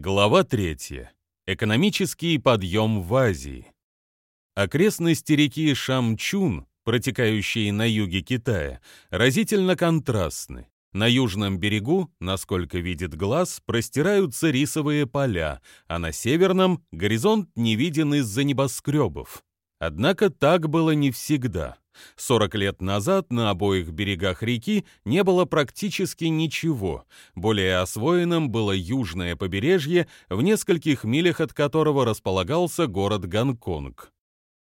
Глава 3. Экономический подъем в Азии. Окрестности реки Шамчун, протекающие на юге Китая, разительно контрастны. На южном берегу, насколько видит глаз, простираются рисовые поля, а на северном горизонт не виден из-за небоскребов. Однако так было не всегда. 40 лет назад на обоих берегах реки не было практически ничего. Более освоенным было южное побережье, в нескольких милях от которого располагался город Гонконг.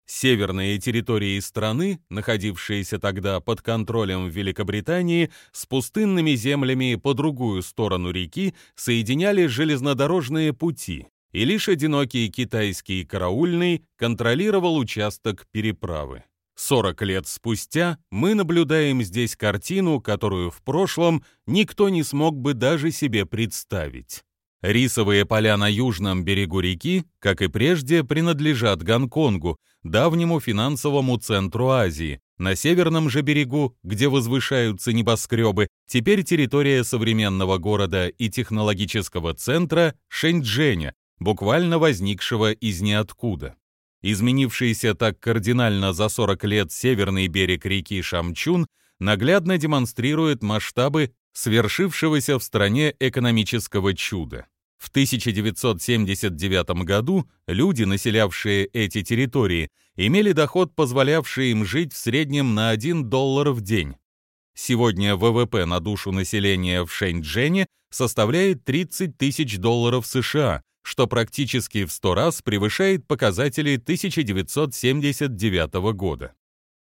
Северные территории страны, находившиеся тогда под контролем Великобритании, с пустынными землями по другую сторону реки соединяли железнодорожные пути, и лишь одинокий китайский караульный контролировал участок переправы. 40 лет спустя мы наблюдаем здесь картину, которую в прошлом никто не смог бы даже себе представить. Рисовые поля на южном берегу реки, как и прежде, принадлежат Гонконгу, давнему финансовому центру Азии. На северном же берегу, где возвышаются небоскребы, теперь территория современного города и технологического центра Шэньчжэня, буквально возникшего из ниоткуда. Изменившийся так кардинально за 40 лет северный берег реки Шамчун наглядно демонстрирует масштабы свершившегося в стране экономического чуда. В 1979 году люди, населявшие эти территории, имели доход, позволявший им жить в среднем на 1 доллар в день. Сегодня ВВП на душу населения в Шэньчжэне составляет 30 тысяч долларов США, что практически в 100 раз превышает показатели 1979 года.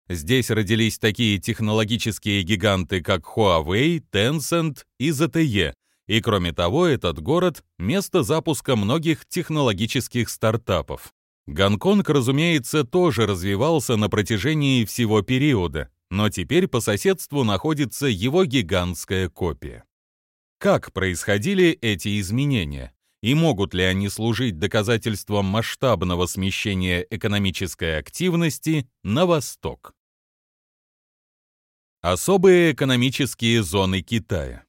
Здесь родились такие технологические гиганты, как Huawei, Tencent и ZTE, и кроме того, этот город – место запуска многих технологических стартапов. Гонконг, разумеется, тоже развивался на протяжении всего периода, но теперь по соседству находится его гигантская копия. Как происходили эти изменения? И могут ли они служить доказательством масштабного смещения экономической активности на восток. Особые экономические зоны Китая.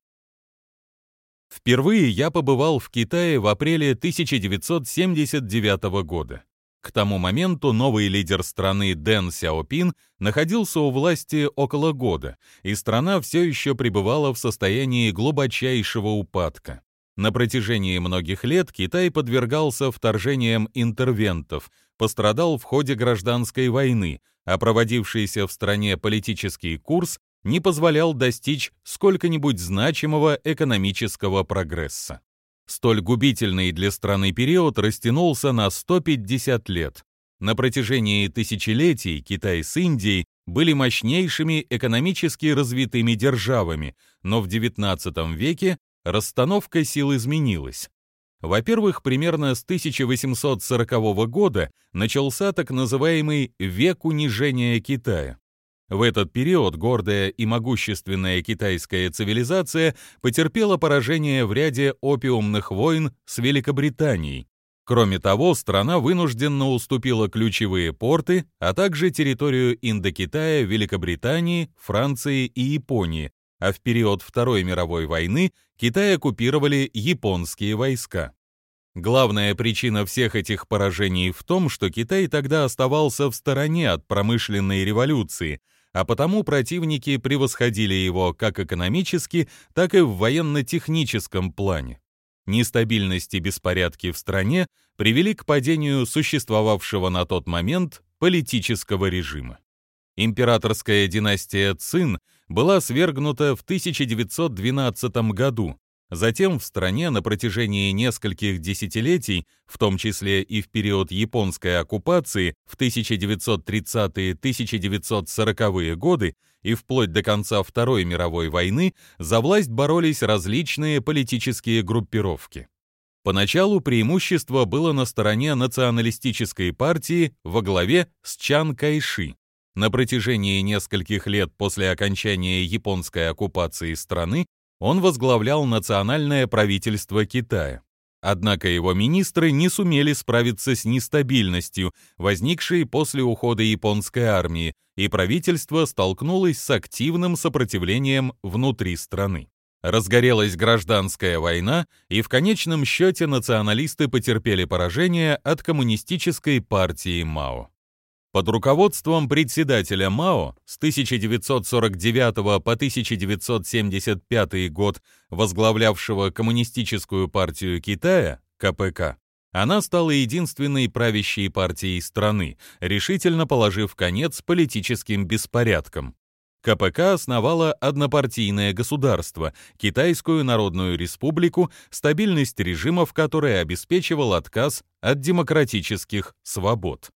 Впервые я побывал в Китае в апреле 1979 года. К тому моменту новый лидер страны Дэн Сяопин находился у власти около года, и страна все еще пребывала в состоянии глубочайшего упадка. На протяжении многих лет Китай подвергался вторжениям интервентов, пострадал в ходе гражданской войны, а проводившийся в стране политический курс не позволял достичь сколько-нибудь значимого экономического прогресса. Столь губительный для страны период растянулся на 150 лет. На протяжении тысячелетий Китай с Индией были мощнейшими экономически развитыми державами, но в XIX веке расстановка сил изменилась. Во-первых, примерно с 1840 года начался так называемый «век унижения Китая». В этот период гордая и могущественная китайская цивилизация потерпела поражение в ряде опиумных войн с Великобританией. Кроме того, страна вынужденно уступила ключевые порты, а также территорию Индокитая Великобритании, Франции и Японии, а в период Второй мировой войны Китай оккупировали японские войска. Главная причина всех этих поражений в том, что Китай тогда оставался в стороне от промышленной революции, а потому противники превосходили его как экономически, так и в военно-техническом плане. Нестабильность и беспорядки в стране привели к падению существовавшего на тот момент политического режима. Императорская династия Цин была свергнута в 1912 году. Затем в стране на протяжении нескольких десятилетий, в том числе и в период японской оккупации в 1930-1940-е годы и вплоть до конца Второй мировой войны, за власть боролись различные политические группировки. Поначалу преимущество было на стороне националистической партии во главе с Чан Кайши. На протяжении нескольких лет после окончания японской оккупации страны он возглавлял национальное правительство Китая. Однако его министры не сумели справиться с нестабильностью, возникшей после ухода японской армии, и правительство столкнулось с активным сопротивлением внутри страны. Разгорелась гражданская война, и в конечном счете националисты потерпели поражение от коммунистической партии Мао. Под руководством председателя Мао с 1949 по 1975 год возглавлявшего Коммунистическую партию Китая, КПК, она стала единственной правящей партией страны, решительно положив конец политическим беспорядкам. КПК основала однопартийное государство, Китайскую Народную Республику, стабильность режима в которой обеспечивал отказ от демократических свобод.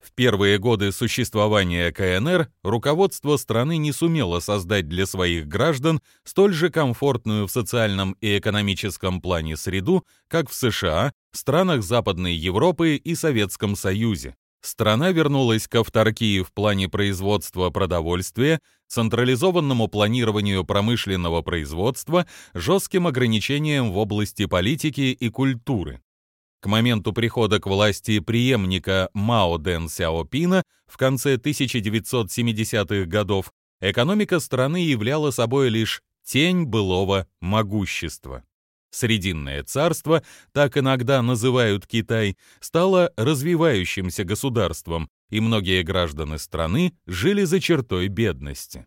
В первые годы существования КНР руководство страны не сумело создать для своих граждан столь же комфортную в социальном и экономическом плане среду, как в США, странах Западной Европы и Советском Союзе. Страна вернулась к авторкии в плане производства продовольствия, централизованному планированию промышленного производства, жестким ограничениям в области политики и культуры. К моменту прихода к власти преемника Мао Дэн Сяопина в конце 1970-х годов экономика страны являла собой лишь тень былого могущества. Срединное царство, так иногда называют Китай, стало развивающимся государством, и многие граждане страны жили за чертой бедности.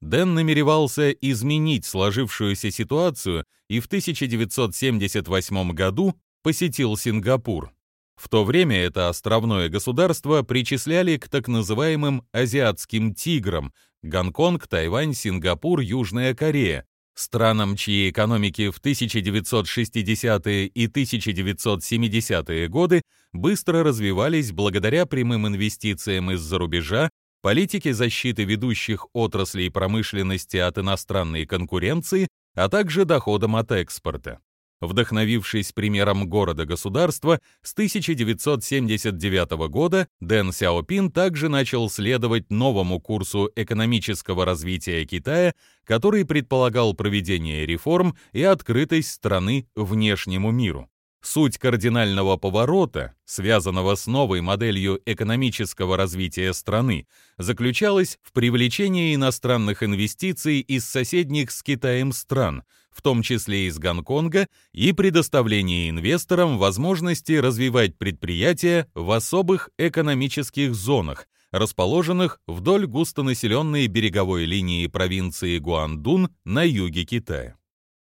Дэн намеревался изменить сложившуюся ситуацию и в 1978 году посетил Сингапур. В то время это островное государство причисляли к так называемым «азиатским тиграм» — Гонконг, Тайвань, Сингапур, Южная Корея, Странам, чьи экономики в 1960-е и 1970-е годы быстро развивались благодаря прямым инвестициям из-за рубежа, политике защиты ведущих отраслей промышленности от иностранной конкуренции, а также доходам от экспорта. Вдохновившись примером города-государства, с 1979 года Дэн Сяопин также начал следовать новому курсу экономического развития Китая, который предполагал проведение реформ и открытость страны внешнему миру. Суть кардинального поворота, связанного с новой моделью экономического развития страны, заключалась в привлечении иностранных инвестиций из соседних с Китаем стран, в том числе из Гонконга, и предоставлении инвесторам возможности развивать предприятия в особых экономических зонах, расположенных вдоль густонаселенной береговой линии провинции Гуандун на юге Китая.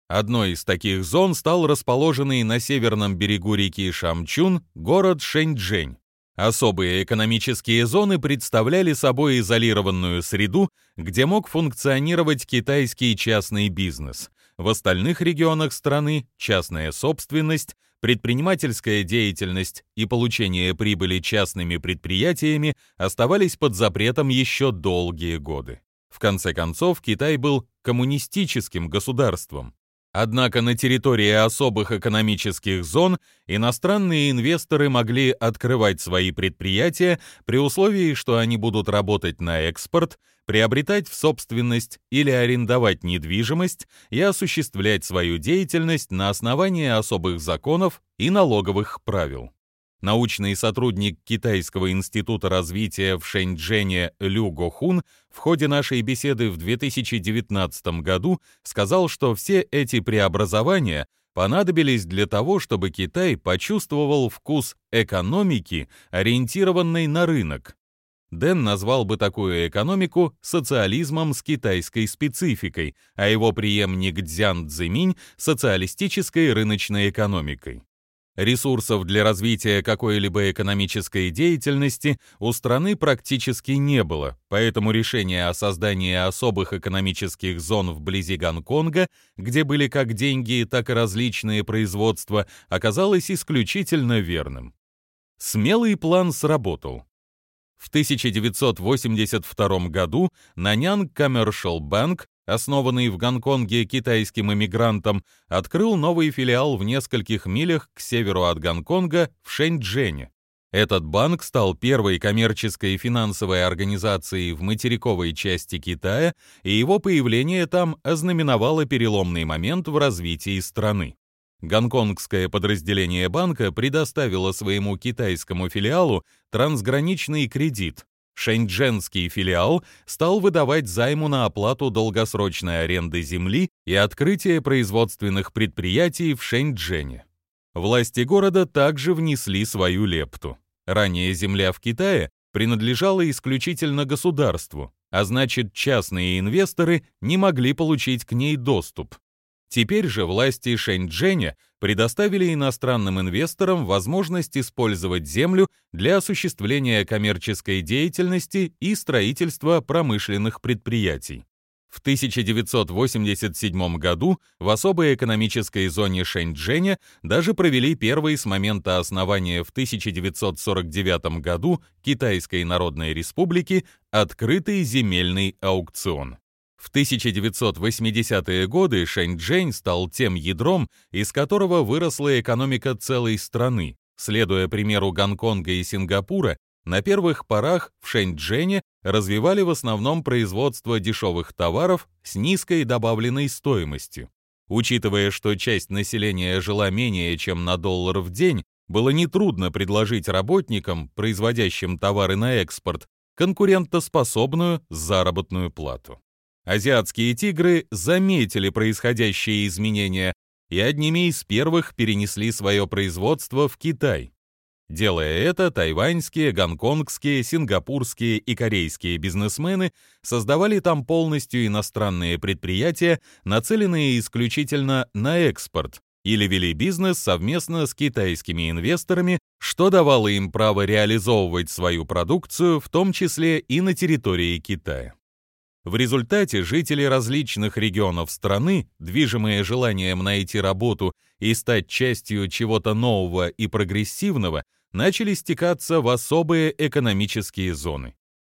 Одной из таких зон стал расположенный на северном берегу реки Шамчун город Шэньчжэнь. Особые экономические зоны представляли собой изолированную среду, где мог функционировать китайский частный бизнес. В остальных регионах страны частная собственность, предпринимательская деятельность и получение прибыли частными предприятиями оставались под запретом еще долгие годы. В конце концов, Китай был коммунистическим государством. Однако на территории особых экономических зон иностранные инвесторы могли открывать свои предприятия при условии, что они будут работать на экспорт, приобретать в собственность или арендовать недвижимость и осуществлять свою деятельность на основании особых законов и налоговых правил научный сотрудник Китайского института развития в Шэньчжэне Лю Гохун в ходе нашей беседы в 2019 году сказал, что все эти преобразования понадобились для того, чтобы Китай почувствовал вкус экономики, ориентированной на рынок. Дэн назвал бы такую экономику социализмом с китайской спецификой, а его преемник Цзян Цзиминь – социалистической рыночной экономикой. Ресурсов для развития какой-либо экономической деятельности у страны практически не было, поэтому решение о создании особых экономических зон вблизи Гонконга, где были как деньги, так и различные производства, оказалось исключительно верным. Смелый план сработал. В 1982 году Nanyang Commercial Bank основанный в Гонконге китайским иммигрантом, открыл новый филиал в нескольких милях к северу от Гонконга в Шэньчжэне. Этот банк стал первой коммерческой финансовой организацией в материковой части Китая, и его появление там ознаменовало переломный момент в развитии страны. Гонконгское подразделение банка предоставило своему китайскому филиалу трансграничный кредит, Шэньчжэнский филиал стал выдавать займу на оплату долгосрочной аренды земли и открытие производственных предприятий в Шэньчжэне. Власти города также внесли свою лепту. Ранее земля в Китае принадлежала исключительно государству, а значит частные инвесторы не могли получить к ней доступ. Теперь же власти Шэньчжэня предоставили иностранным инвесторам возможность использовать землю для осуществления коммерческой деятельности и строительства промышленных предприятий. В 1987 году в особой экономической зоне Шэньчжэня даже провели первый с момента основания в 1949 году Китайской Народной Республики открытый земельный аукцион. В 1980-е годы Шэньчжэнь стал тем ядром, из которого выросла экономика целой страны. Следуя примеру Гонконга и Сингапура, на первых порах в Шэньчжэне развивали в основном производство дешевых товаров с низкой добавленной стоимостью. Учитывая, что часть населения жила менее чем на доллар в день, было нетрудно предложить работникам, производящим товары на экспорт, конкурентоспособную заработную плату. Азиатские тигры заметили происходящие изменения и одними из первых перенесли свое производство в Китай. Делая это, тайваньские, гонконгские, сингапурские и корейские бизнесмены создавали там полностью иностранные предприятия, нацеленные исключительно на экспорт, или вели бизнес совместно с китайскими инвесторами, что давало им право реализовывать свою продукцию, в том числе и на территории Китая. В результате жители различных регионов страны, движимые желанием найти работу и стать частью чего-то нового и прогрессивного, начали стекаться в особые экономические зоны.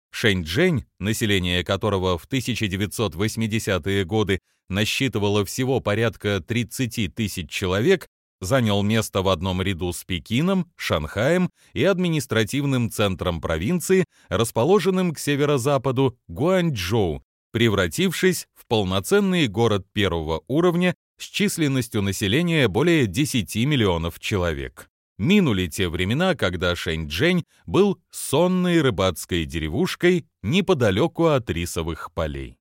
Шэньчжэнь, население которого в 1980-е годы насчитывало всего порядка 30 тысяч человек, занял место в одном ряду с Пекином, Шанхаем и административным центром провинции, расположенным к северо-западу Гуанчжоу, превратившись в полноценный город первого уровня с численностью населения более 10 миллионов человек. Минули те времена, когда Шэньчжэнь был сонной рыбацкой деревушкой неподалеку от рисовых полей.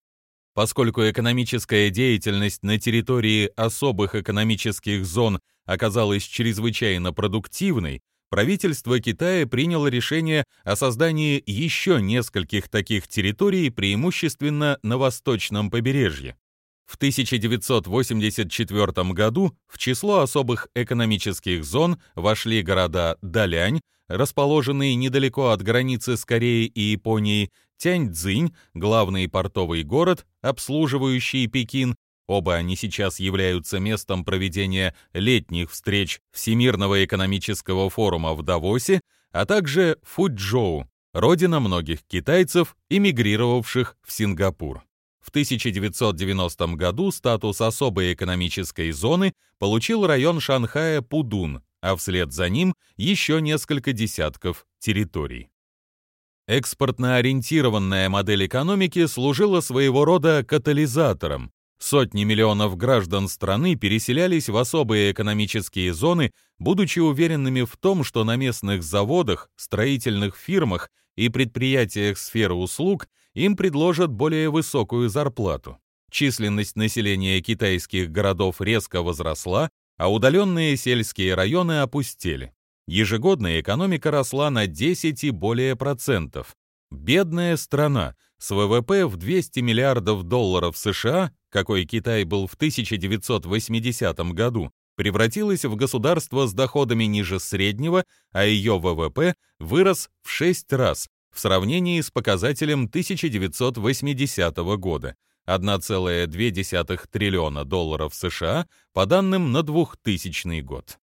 Поскольку экономическая деятельность на территории особых экономических зон оказалась чрезвычайно продуктивной, правительство Китая приняло решение о создании еще нескольких таких территорий, преимущественно на восточном побережье. В 1984 году в число особых экономических зон вошли города Далянь, расположенные недалеко от границы с Кореей и Японией, Тяньцзинь, главный портовый город, обслуживающий Пекин, Оба они сейчас являются местом проведения летних встреч Всемирного экономического форума в Давосе, а также Фуджоу, родина многих китайцев, эмигрировавших в Сингапур. В 1990 году статус особой экономической зоны получил район Шанхая Пудун, а вслед за ним еще несколько десятков территорий. Экспортно ориентированная модель экономики служила своего рода катализатором, Сотни миллионов граждан страны переселялись в особые экономические зоны, будучи уверенными в том, что на местных заводах, строительных фирмах и предприятиях сферы услуг им предложат более высокую зарплату. Численность населения китайских городов резко возросла, а удаленные сельские районы опустели. Ежегодно экономика росла на 10 и более процентов. Бедная страна с ВВП в 200 миллиардов долларов США какой Китай был в 1980 году, превратилась в государство с доходами ниже среднего, а ее ВВП вырос в 6 раз в сравнении с показателем 1980 года 1,2 триллиона долларов США по данным на 2000 год.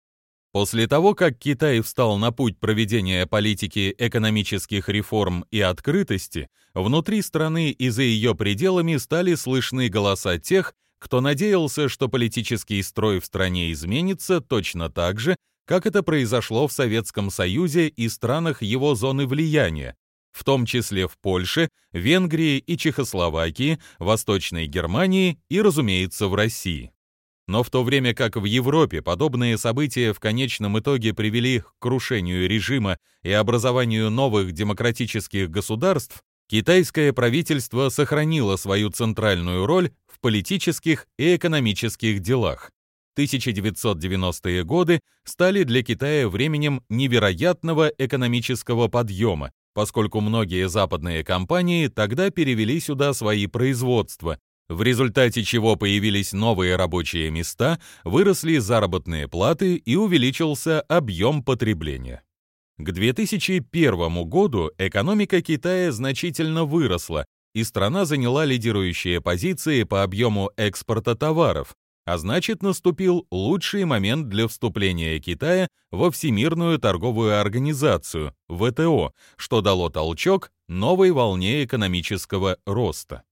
После того, как Китай встал на путь проведения политики экономических реформ и открытости, внутри страны и за ее пределами стали слышны голоса тех, кто надеялся, что политический строй в стране изменится точно так же, как это произошло в Советском Союзе и странах его зоны влияния, в том числе в Польше, Венгрии и Чехословакии, Восточной Германии и, разумеется, в России. Но в то время как в Европе подобные события в конечном итоге привели к крушению режима и образованию новых демократических государств, китайское правительство сохранило свою центральную роль в политических и экономических делах. 1990-е годы стали для Китая временем невероятного экономического подъема, поскольку многие западные компании тогда перевели сюда свои производства, в результате чего появились новые рабочие места, выросли заработные платы и увеличился объем потребления. К 2001 году экономика Китая значительно выросла, и страна заняла лидирующие позиции по объему экспорта товаров, а значит наступил лучший момент для вступления Китая во Всемирную торговую организацию, ВТО, что дало толчок новой волне экономического роста.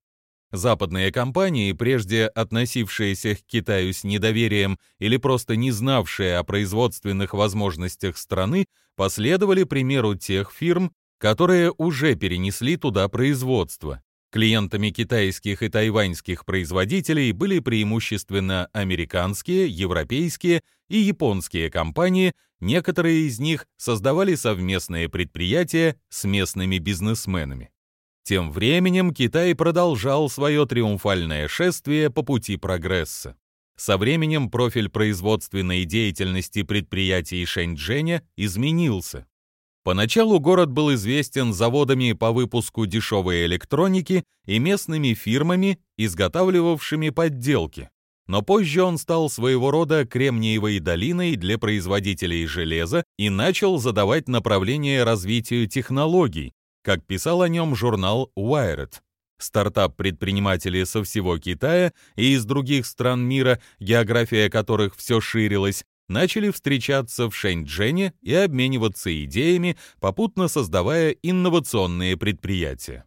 Западные компании, прежде относившиеся к Китаю с недоверием или просто не знавшие о производственных возможностях страны, последовали примеру тех фирм, которые уже перенесли туда производство. Клиентами китайских и тайваньских производителей были преимущественно американские, европейские и японские компании, некоторые из них создавали совместные предприятия с местными бизнесменами. Тем временем Китай продолжал свое триумфальное шествие по пути прогресса. Со временем профиль производственной деятельности предприятий Шэньчжэня изменился. Поначалу город был известен заводами по выпуску дешевой электроники и местными фирмами, изготавливавшими подделки. Но позже он стал своего рода кремниевой долиной для производителей железа и начал задавать направление развитию технологий, как писал о нем журнал Wired. Стартап-предприниматели со всего Китая и из других стран мира, география которых все ширилась, начали встречаться в Шэньчжэне и обмениваться идеями, попутно создавая инновационные предприятия.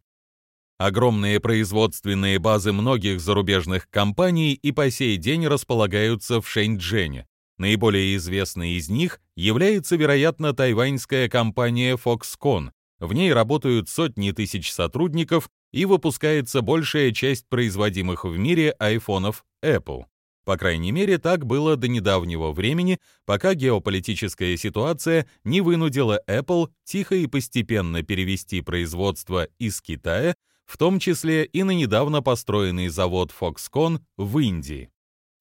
Огромные производственные базы многих зарубежных компаний и по сей день располагаются в Шэньчжэне. Наиболее известной из них является, вероятно, тайваньская компания Foxconn, в ней работают сотни тысяч сотрудников и выпускается большая часть производимых в мире айфонов Apple. По крайней мере, так было до недавнего времени, пока геополитическая ситуация не вынудила Apple тихо и постепенно перевести производство из Китая, в том числе и на недавно построенный завод Foxconn в Индии.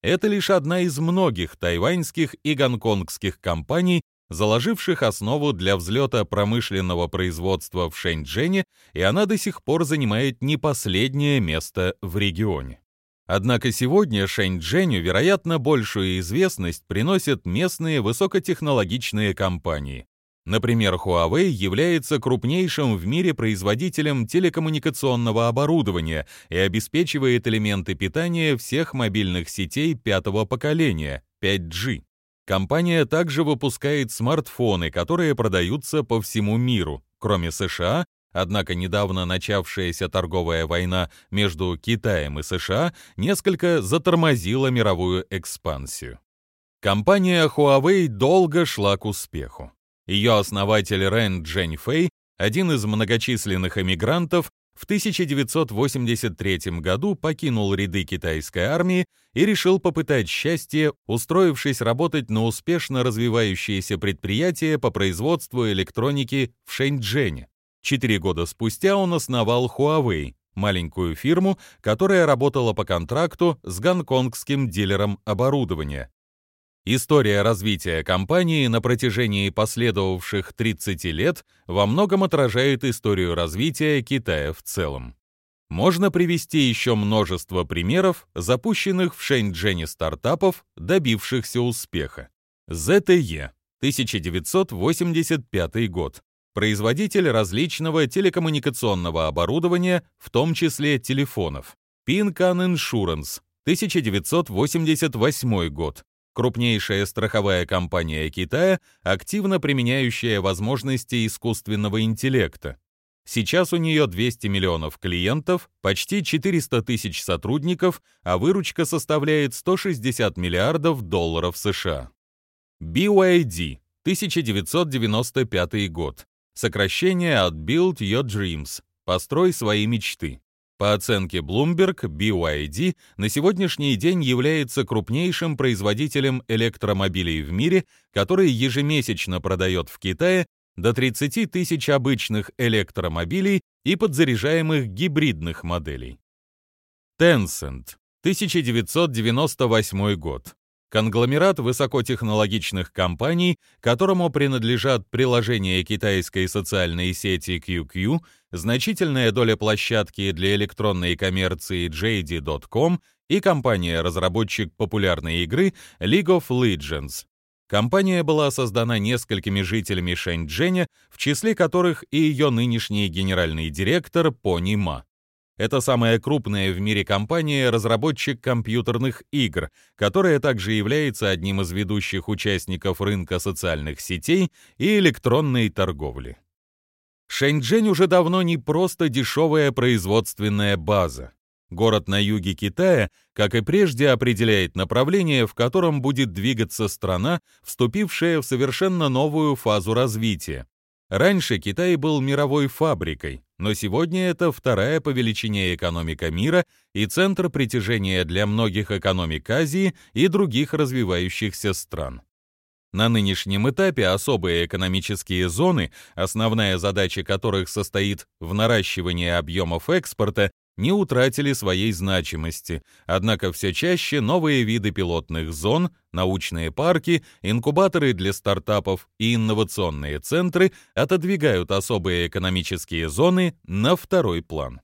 Это лишь одна из многих тайваньских и гонконгских компаний, заложивших основу для взлета промышленного производства в Шэньчжэне, и она до сих пор занимает не последнее место в регионе. Однако сегодня Шэньчжэню, вероятно, большую известность приносят местные высокотехнологичные компании. Например, Huawei является крупнейшим в мире производителем телекоммуникационного оборудования и обеспечивает элементы питания всех мобильных сетей пятого поколения 5G. Компания также выпускает смартфоны, которые продаются по всему миру, кроме США, однако недавно начавшаяся торговая война между Китаем и США несколько затормозила мировую экспансию. Компания Huawei долго шла к успеху. Ее основатель Рэн Джэньфэй, один из многочисленных эмигрантов, в 1983 году покинул ряды китайской армии и решил попытать счастье, устроившись работать на успешно развивающееся предприятие по производству электроники в Шэньчжэне. Четыре года спустя он основал Huawei, маленькую фирму, которая работала по контракту с гонконгским дилером оборудования. История развития компании на протяжении последовавших 30 лет во многом отражает историю развития Китая в целом. Можно привести еще множество примеров, запущенных в Шэньчжэне стартапов, добившихся успеха. ZTE, 1985 год. Производитель различного телекоммуникационного оборудования, в том числе телефонов. Pincan Insurance, 1988 год крупнейшая страховая компания Китая, активно применяющая возможности искусственного интеллекта. Сейчас у нее 200 миллионов клиентов, почти 400 тысяч сотрудников, а выручка составляет 160 миллиардов долларов США. BYD, 1995 год. Сокращение от Build Your Dreams, построй свои мечты. По оценке Bloomberg, BYD на сегодняшний день является крупнейшим производителем электромобилей в мире, который ежемесячно продает в Китае до 30 тысяч обычных электромобилей и подзаряжаемых гибридных моделей. Tencent, 1998 год. Конгломерат высокотехнологичных компаний, которому принадлежат приложения китайской социальной сети QQ, значительная доля площадки для электронной коммерции JD.com и компания-разработчик популярной игры League of Legends. Компания была создана несколькими жителями Шэньчжэня, в числе которых и ее нынешний генеральный директор Пони Ма. Это самая крупная в мире компания-разработчик компьютерных игр, которая также является одним из ведущих участников рынка социальных сетей и электронной торговли. Шэньчжэнь уже давно не просто дешевая производственная база. Город на юге Китая, как и прежде, определяет направление, в котором будет двигаться страна, вступившая в совершенно новую фазу развития. Раньше Китай был мировой фабрикой, но сегодня это вторая по величине экономика мира и центр притяжения для многих экономик Азии и других развивающихся стран. На нынешнем этапе особые экономические зоны, основная задача которых состоит в наращивании объемов экспорта, не утратили своей значимости, однако все чаще новые виды пилотных зон, научные парки, инкубаторы для стартапов и инновационные центры отодвигают особые экономические зоны на второй план.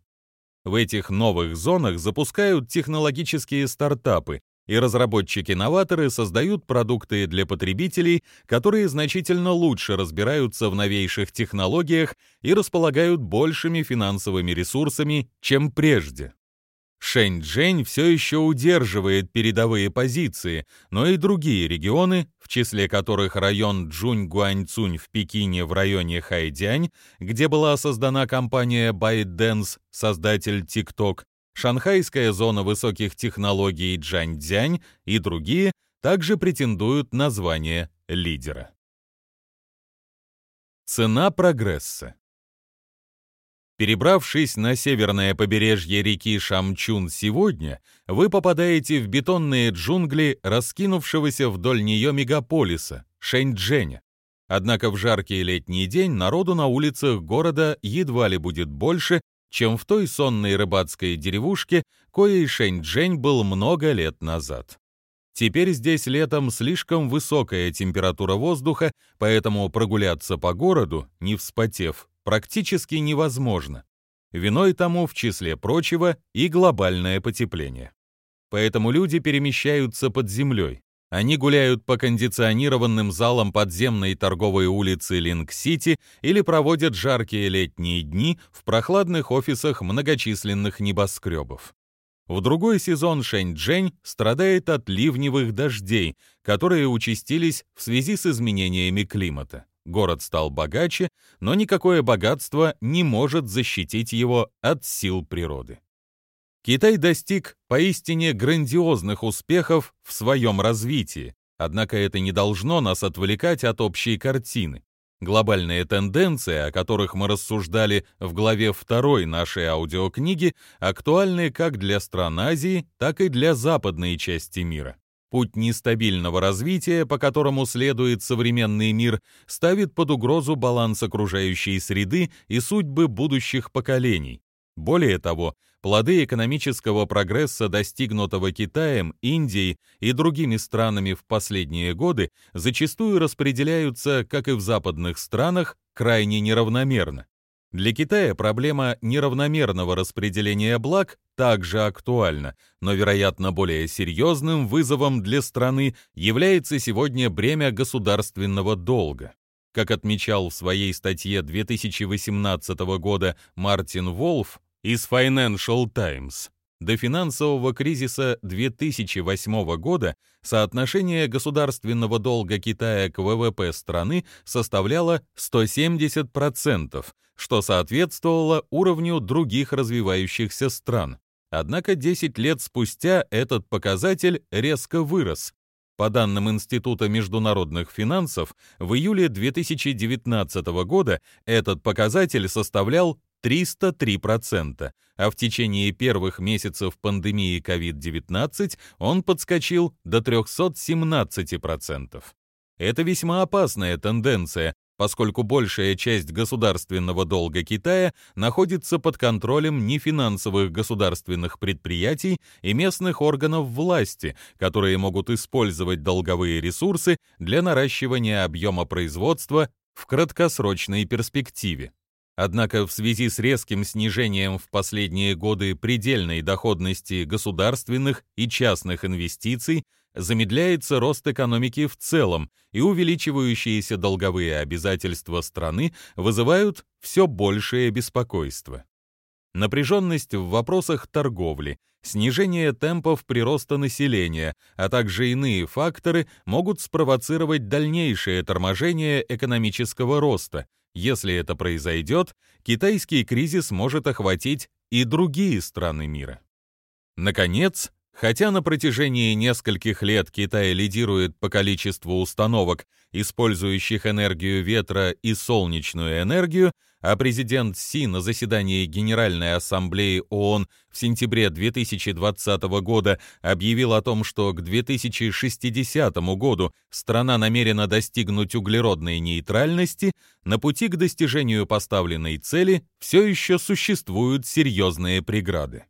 В этих новых зонах запускают технологические стартапы, и разработчики-новаторы создают продукты для потребителей, которые значительно лучше разбираются в новейших технологиях и располагают большими финансовыми ресурсами, чем прежде. Шэньчжэнь все еще удерживает передовые позиции, но и другие регионы, в числе которых район Джунь-Гуаньцунь в Пекине в районе Хайдянь, где была создана компания ByteDance, создатель TikTok, Шанхайская зона высоких технологий Джаньцзянь и другие также претендуют на звание лидера. Цена прогресса Перебравшись на северное побережье реки Шамчун сегодня, вы попадаете в бетонные джунгли раскинувшегося вдоль нее мегаполиса, Шэньчжэня. Однако в жаркий летний день народу на улицах города едва ли будет больше, чем в той сонной рыбацкой деревушке, коей Шэньчжэнь был много лет назад. Теперь здесь летом слишком высокая температура воздуха, поэтому прогуляться по городу, не вспотев, практически невозможно. Виной тому, в числе прочего, и глобальное потепление. Поэтому люди перемещаются под землей, они гуляют по кондиционированным залам подземной торговой улицы Линк-Сити или проводят жаркие летние дни в прохладных офисах многочисленных небоскребов. В другой сезон Шэньчжэнь страдает от ливневых дождей, которые участились в связи с изменениями климата. Город стал богаче, но никакое богатство не может защитить его от сил природы. Китай достиг поистине грандиозных успехов в своем развитии, однако это не должно нас отвлекать от общей картины. Глобальные тенденции, о которых мы рассуждали в главе 2 нашей аудиокниги, актуальны как для стран Азии, так и для западной части мира. Путь нестабильного развития, по которому следует современный мир, ставит под угрозу баланс окружающей среды и судьбы будущих поколений. Более того, плоды экономического прогресса, достигнутого Китаем, Индией и другими странами в последние годы, зачастую распределяются, как и в западных странах, крайне неравномерно. Для Китая проблема неравномерного распределения благ также актуальна, но, вероятно, более серьезным вызовом для страны является сегодня бремя государственного долга. Как отмечал в своей статье 2018 года Мартин Волф, из Financial Times. До финансового кризиса 2008 года соотношение государственного долга Китая к ВВП страны составляло 170%, что соответствовало уровню других развивающихся стран. Однако 10 лет спустя этот показатель резко вырос. По данным Института международных финансов, в июле 2019 года этот показатель составлял 303%, а в течение первых месяцев пандемии COVID-19 он подскочил до 317%. Это весьма опасная тенденция, поскольку большая часть государственного долга Китая находится под контролем нефинансовых государственных предприятий и местных органов власти, которые могут использовать долговые ресурсы для наращивания объема производства в краткосрочной перспективе. Однако в связи с резким снижением в последние годы предельной доходности государственных и частных инвестиций замедляется рост экономики в целом, и увеличивающиеся долговые обязательства страны вызывают все большее беспокойство. Напряженность в вопросах торговли, снижение темпов прироста населения, а также иные факторы могут спровоцировать дальнейшее торможение экономического роста. Если это произойдет, китайский кризис может охватить и другие страны мира. Наконец, Хотя на протяжении нескольких лет Китай лидирует по количеству установок, использующих энергию ветра и солнечную энергию, а президент Си на заседании Генеральной Ассамблеи ООН в сентябре 2020 года объявил о том, что к 2060 году страна намерена достигнуть углеродной нейтральности, на пути к достижению поставленной цели все еще существуют серьезные преграды.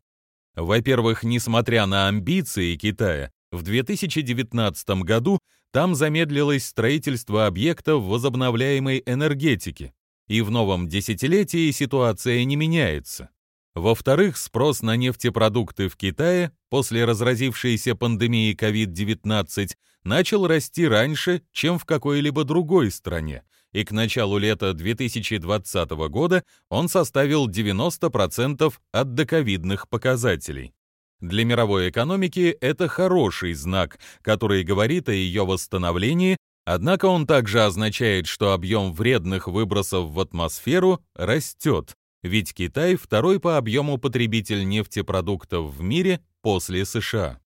Во-первых, несмотря на амбиции Китая, в 2019 году там замедлилось строительство объектов возобновляемой энергетики, и в новом десятилетии ситуация не меняется. Во-вторых, спрос на нефтепродукты в Китае после разразившейся пандемии COVID-19 начал расти раньше, чем в какой-либо другой стране, и к началу лета 2020 года он составил 90% от доковидных показателей. Для мировой экономики это хороший знак, который говорит о ее восстановлении, однако он также означает, что объем вредных выбросов в атмосферу растет, ведь Китай второй по объему потребитель нефтепродуктов в мире после США.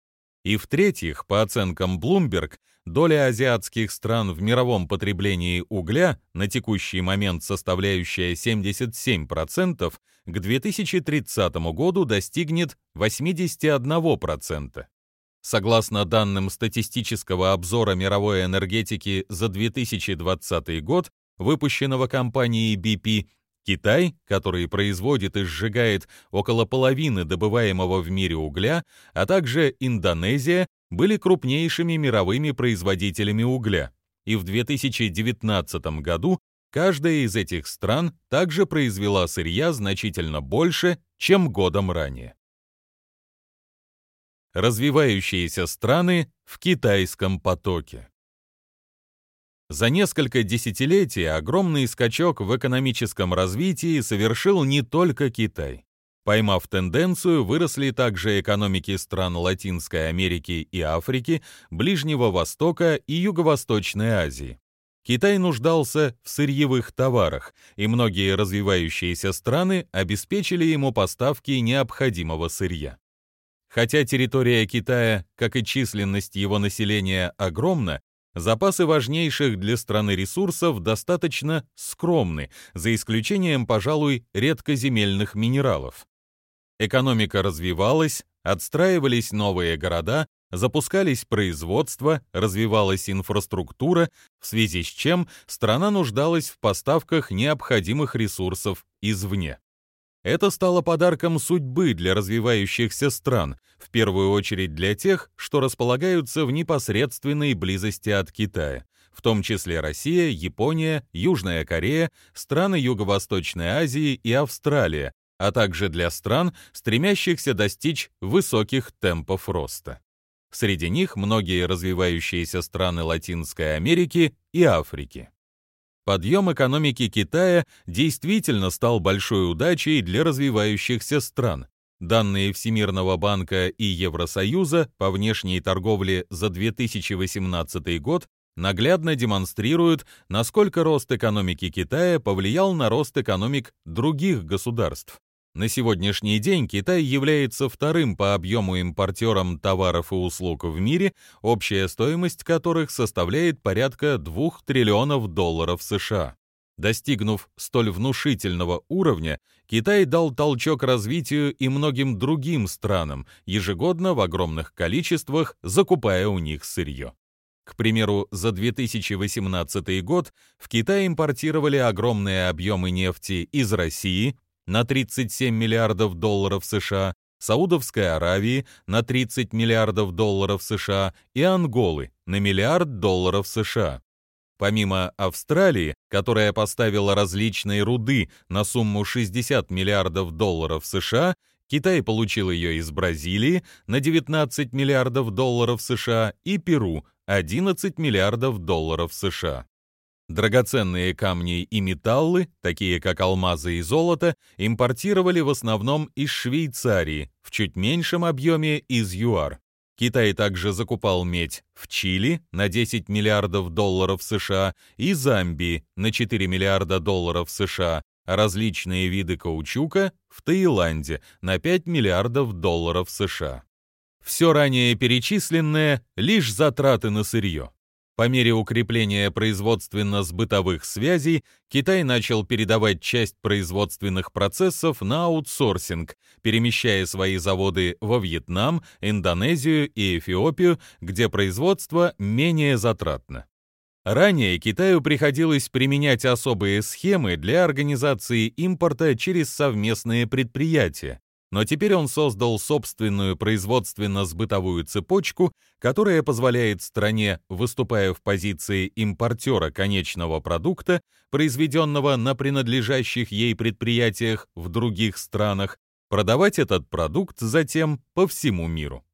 И в-третьих, по оценкам Bloomberg, доля азиатских стран в мировом потреблении угля, на текущий момент составляющая 77%, к 2030 году достигнет 81%. Согласно данным статистического обзора мировой энергетики за 2020 год, выпущенного компанией BP, Китай, который производит и сжигает около половины добываемого в мире угля, а также Индонезия были крупнейшими мировыми производителями угля. И в 2019 году каждая из этих стран также произвела сырья значительно больше, чем годом ранее. Развивающиеся страны в китайском потоке. За несколько десятилетий огромный скачок в экономическом развитии совершил не только Китай. Поймав тенденцию, выросли также экономики стран Латинской Америки и Африки, Ближнего Востока и Юго-Восточной Азии. Китай нуждался в сырьевых товарах, и многие развивающиеся страны обеспечили ему поставки необходимого сырья. Хотя территория Китая, как и численность его населения, огромна, Запасы важнейших для страны ресурсов достаточно скромны, за исключением, пожалуй, редкоземельных минералов. Экономика развивалась, отстраивались новые города, запускались производства, развивалась инфраструктура, в связи с чем страна нуждалась в поставках необходимых ресурсов извне. Это стало подарком судьбы для развивающихся стран, в первую очередь для тех, что располагаются в непосредственной близости от Китая, в том числе Россия, Япония, Южная Корея, страны Юго-Восточной Азии и Австралия, а также для стран, стремящихся достичь высоких темпов роста. Среди них многие развивающиеся страны Латинской Америки и Африки. Подъем экономики Китая действительно стал большой удачей для развивающихся стран. Данные Всемирного банка и Евросоюза по внешней торговле за 2018 год наглядно демонстрируют, насколько рост экономики Китая повлиял на рост экономик других государств. На сегодняшний день Китай является вторым по объему импортером товаров и услуг в мире, общая стоимость которых составляет порядка 2 триллионов долларов США. Достигнув столь внушительного уровня, Китай дал толчок развитию и многим другим странам, ежегодно в огромных количествах закупая у них сырье. К примеру, за 2018 год в Китай импортировали огромные объемы нефти из России на 37 миллиардов долларов США, Саудовской Аравии на 30 миллиардов долларов США и Анголы на миллиард долларов США. Помимо Австралии, которая поставила различные руды на сумму 60 миллиардов долларов США, Китай получил ее из Бразилии на 19 миллиардов долларов США и Перу 11 миллиардов долларов США. Драгоценные камни и металлы, такие как алмазы и золото, импортировали в основном из Швейцарии, в чуть меньшем объеме из ЮАР. Китай также закупал медь в Чили на 10 миллиардов долларов США и Замбии на 4 миллиарда долларов США, а различные виды каучука в Таиланде на 5 миллиардов долларов США. Все ранее перечисленное — лишь затраты на сырье. По мере укрепления производственно-сбытовых связей Китай начал передавать часть производственных процессов на аутсорсинг, перемещая свои заводы во Вьетнам, Индонезию и Эфиопию, где производство менее затратно. Ранее Китаю приходилось применять особые схемы для организации импорта через совместные предприятия, но теперь он создал собственную производственно-сбытовую цепочку, которая позволяет стране, выступая в позиции импортера конечного продукта, произведенного на принадлежащих ей предприятиях в других странах, продавать этот продукт затем по всему миру.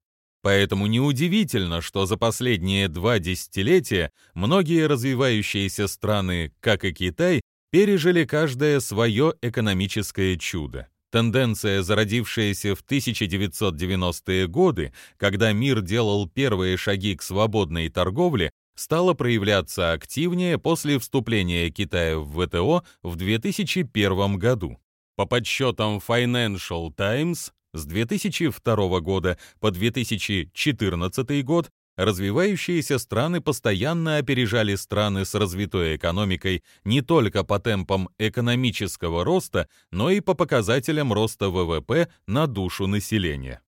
Поэтому неудивительно, что за последние два десятилетия многие развивающиеся страны, как и Китай, пережили каждое свое экономическое чудо. Тенденция, зародившаяся в 1990-е годы, когда мир делал первые шаги к свободной торговле, стала проявляться активнее после вступления Китая в ВТО в 2001 году. По подсчетам Financial Times, с 2002 года по 2014 год развивающиеся страны постоянно опережали страны с развитой экономикой не только по темпам экономического роста, но и по показателям роста ВВП на душу населения.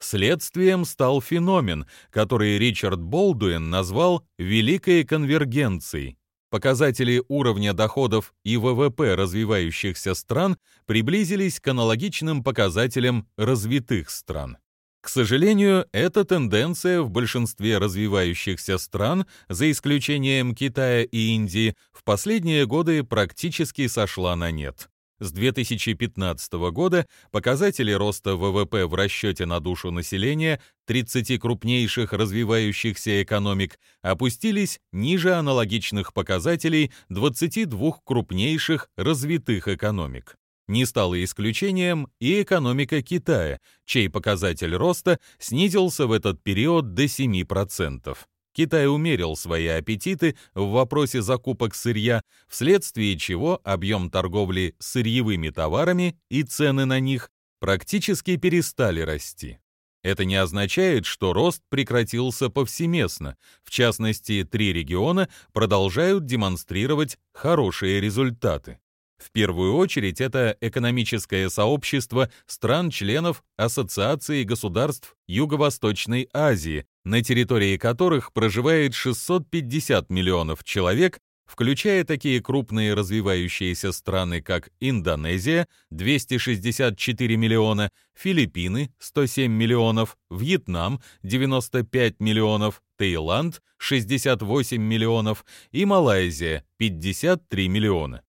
Следствием стал феномен, который Ричард Болдуин назвал «великой конвергенцией». Показатели уровня доходов и ВВП развивающихся стран приблизились к аналогичным показателям развитых стран. К сожалению, эта тенденция в большинстве развивающихся стран, за исключением Китая и Индии, в последние годы практически сошла на нет. С 2015 года показатели роста ВВП в расчете на душу населения 30 крупнейших развивающихся экономик опустились ниже аналогичных показателей 22 крупнейших развитых экономик. Не стало исключением и экономика Китая, чей показатель роста снизился в этот период до 7%. Китай умерил свои аппетиты в вопросе закупок сырья, вследствие чего объем торговли сырьевыми товарами и цены на них практически перестали расти. Это не означает, что рост прекратился повсеместно. В частности, три региона продолжают демонстрировать хорошие результаты. В первую очередь это экономическое сообщество стран-членов Ассоциации государств Юго-Восточной Азии, на территории которых проживает 650 миллионов человек, включая такие крупные развивающиеся страны, как Индонезия 264 миллиона, Филиппины 107 миллионов, Вьетнам 95 миллионов, Таиланд 68 миллионов и Малайзия 53 миллиона.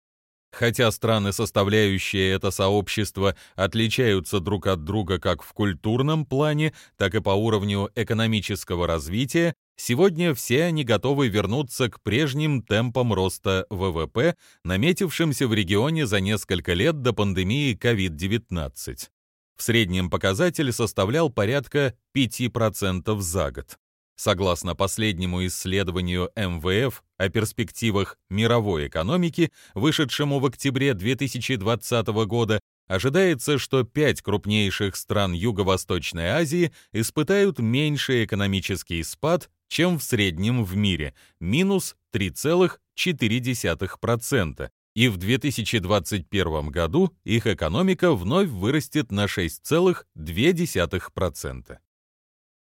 Хотя страны, составляющие это сообщество, отличаются друг от друга как в культурном плане, так и по уровню экономического развития, сегодня все они готовы вернуться к прежним темпам роста ВВП, наметившимся в регионе за несколько лет до пандемии COVID-19. В среднем показатель составлял порядка 5% за год. Согласно последнему исследованию МВФ о перспективах мировой экономики, вышедшему в октябре 2020 года, ожидается, что пять крупнейших стран Юго-Восточной Азии испытают меньший экономический спад, чем в среднем в мире – минус 3,4%, и в 2021 году их экономика вновь вырастет на 6,2%.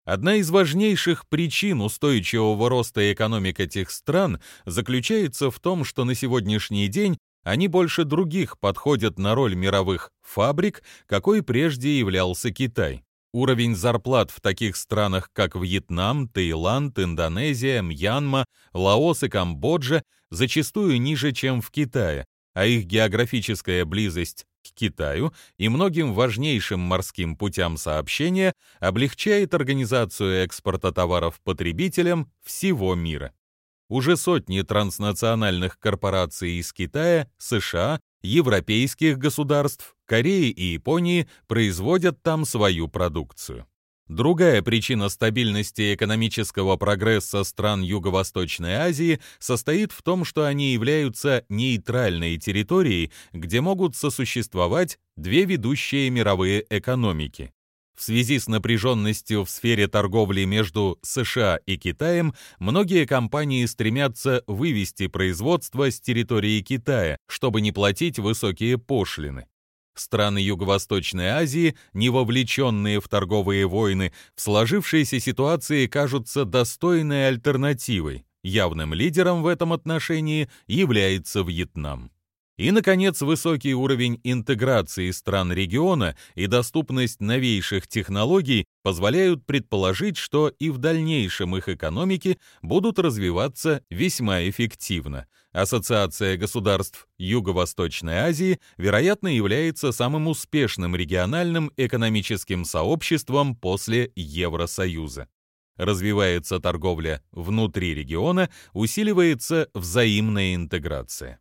Одна из важнейших причин устойчивого роста экономик этих стран заключается в том, что на сегодняшний день они больше других подходят на роль мировых фабрик, какой прежде являлся Китай. Уровень зарплат в таких странах, как Вьетнам, Таиланд, Индонезия, Мьянма, Лаос и Камбоджа, зачастую ниже, чем в Китае, а их географическая близость Китаю и многим важнейшим морским путям сообщения облегчает организацию экспорта товаров потребителям всего мира. Уже сотни транснациональных корпораций из Китая, США, европейских государств, Кореи и Японии производят там свою продукцию. Другая причина стабильности экономического прогресса стран Юго-Восточной Азии состоит в том, что они являются нейтральной территорией, где могут сосуществовать две ведущие мировые экономики. В связи с напряженностью в сфере торговли между США и Китаем, многие компании стремятся вывести производство с территории Китая, чтобы не платить высокие пошлины. Страны Юго-Восточной Азии, не вовлеченные в торговые войны, в сложившейся ситуации кажутся достойной альтернативой. Явным лидером в этом отношении является Вьетнам. И, наконец, высокий уровень интеграции стран региона и доступность новейших технологий позволяют предположить, что и в дальнейшем их экономики будут развиваться весьма эффективно. Ассоциация государств Юго-Восточной Азии, вероятно, является самым успешным региональным экономическим сообществом после Евросоюза. Развивается торговля внутри региона, усиливается взаимная интеграция.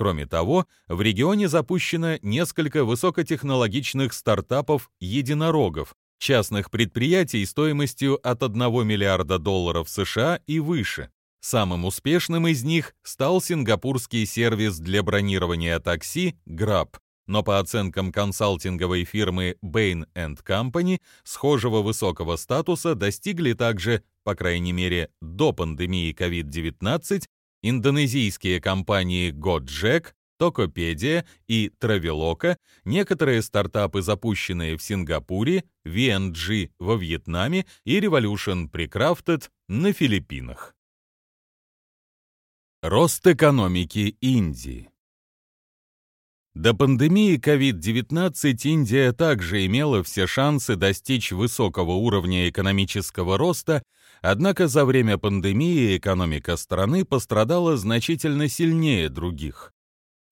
Кроме того, в регионе запущено несколько высокотехнологичных стартапов-единорогов, частных предприятий стоимостью от 1 миллиарда долларов США и выше. Самым успешным из них стал сингапурский сервис для бронирования такси Grab, но по оценкам консалтинговой фирмы Bain Company, схожего высокого статуса достигли также, по крайней мере, до пандемии COVID-19, индонезийские компании Gojek, Tokopedia и Traveloka, некоторые стартапы, запущенные в Сингапуре, VNG во Вьетнаме и Revolution Precrafted на Филиппинах. Рост экономики Индии До пандемии COVID-19 Индия также имела все шансы достичь высокого уровня экономического роста Однако за время пандемии экономика страны пострадала значительно сильнее других.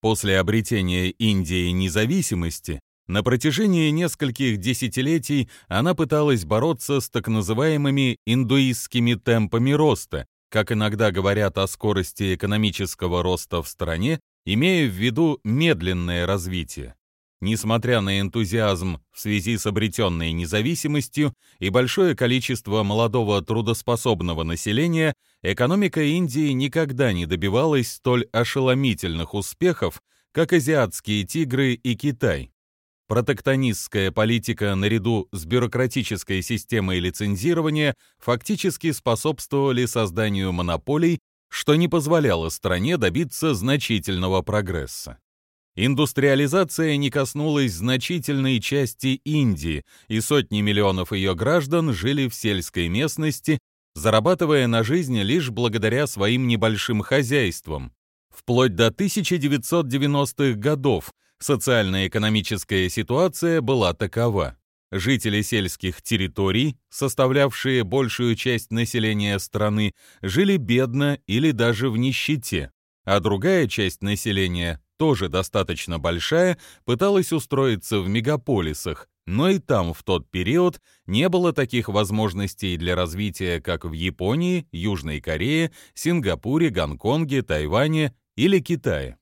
После обретения Индии независимости на протяжении нескольких десятилетий она пыталась бороться с так называемыми индуистскими темпами роста, как иногда говорят о скорости экономического роста в стране, имея в виду медленное развитие. Несмотря на энтузиазм в связи с обретенной независимостью и большое количество молодого трудоспособного населения, экономика Индии никогда не добивалась столь ошеломительных успехов, как азиатские тигры и Китай. Протектонистская политика наряду с бюрократической системой лицензирования фактически способствовали созданию монополий, что не позволяло стране добиться значительного прогресса. Индустриализация не коснулась значительной части Индии, и сотни миллионов ее граждан жили в сельской местности, зарабатывая на жизнь лишь благодаря своим небольшим хозяйствам. Вплоть до 1990-х годов социально-экономическая ситуация была такова. Жители сельских территорий, составлявшие большую часть населения страны, жили бедно или даже в нищете, а другая часть населения тоже достаточно большая, пыталась устроиться в мегаполисах, но и там в тот период не было таких возможностей для развития, как в Японии, Южной Корее, Сингапуре, Гонконге, Тайване или Китае.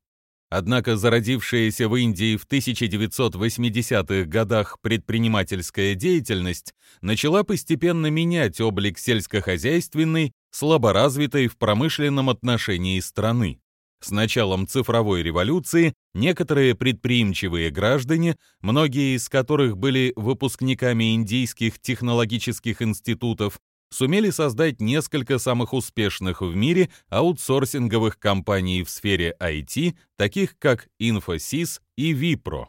Однако зародившаяся в Индии в 1980-х годах предпринимательская деятельность начала постепенно менять облик сельскохозяйственной, слаборазвитой в промышленном отношении страны. С началом цифровой революции некоторые предприимчивые граждане, многие из которых были выпускниками индийских технологических институтов, сумели создать несколько самых успешных в мире аутсорсинговых компаний в сфере IT, таких как Infosys и Wipro.